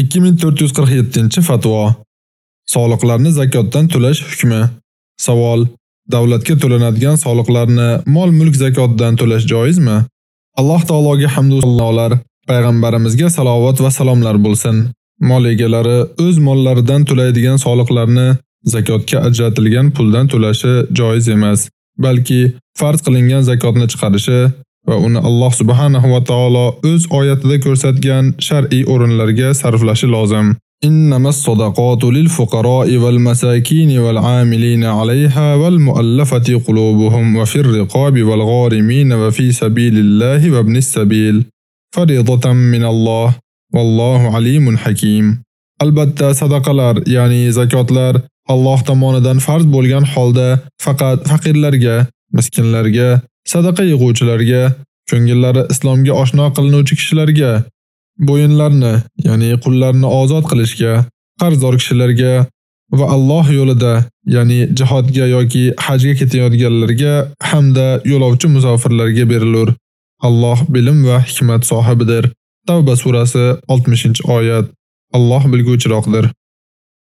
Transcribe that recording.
2447-fatvo. Soliqlarni zakotdan to'lash hukmi. Savol: Davlatga to'lanadigan soliqlarni mol-mulk zakotidan to'lash joizmi? Alloh taologa hamd va sanolar, payg'ambarimizga salovat va salomlar bo'lsin. Mol egalari o'z mollaridan to'laydigan soliqlarni zakotga ajratilgan puldan to'lashi joiz emas, balki farz qilingan zakotni chiqarishi va uni Alloh subhanahu va taolo o'z oyatida ko'rsatgan shar'iy o'rinlarga sarflashi lozim. Innamas sadaqatu lil fuqaro'i wal masakin wal 'amilina 'alayha wal mu'allafati qulubuhum wa fir riqabi wal gharimin wa fi sabilillahi wa ibnis sabil. Faridatan min Alloh vallohu alimun hakim. Albatta sadaqalar, ya'ni zakotlar Alloh tomonidan farz bo'lgan holda faqat faqirlarga, miskinlarga sadaqa yig'uvchilarga, ko'ngillari islomga oshno qilinuvchi kishilarga, bo'yinlarni, ya'ni qullarni ozod qilishga, qarzdor kishilarga va Alloh yo'lida, ya'ni jihodga yoki hajga ketayotganlarga hamda yo'lovchi musofirlarga berilur. Alloh bilim va hikmat sohibidir. Tavba surasi 60-oyat. Alloh bilguvchiroqdir.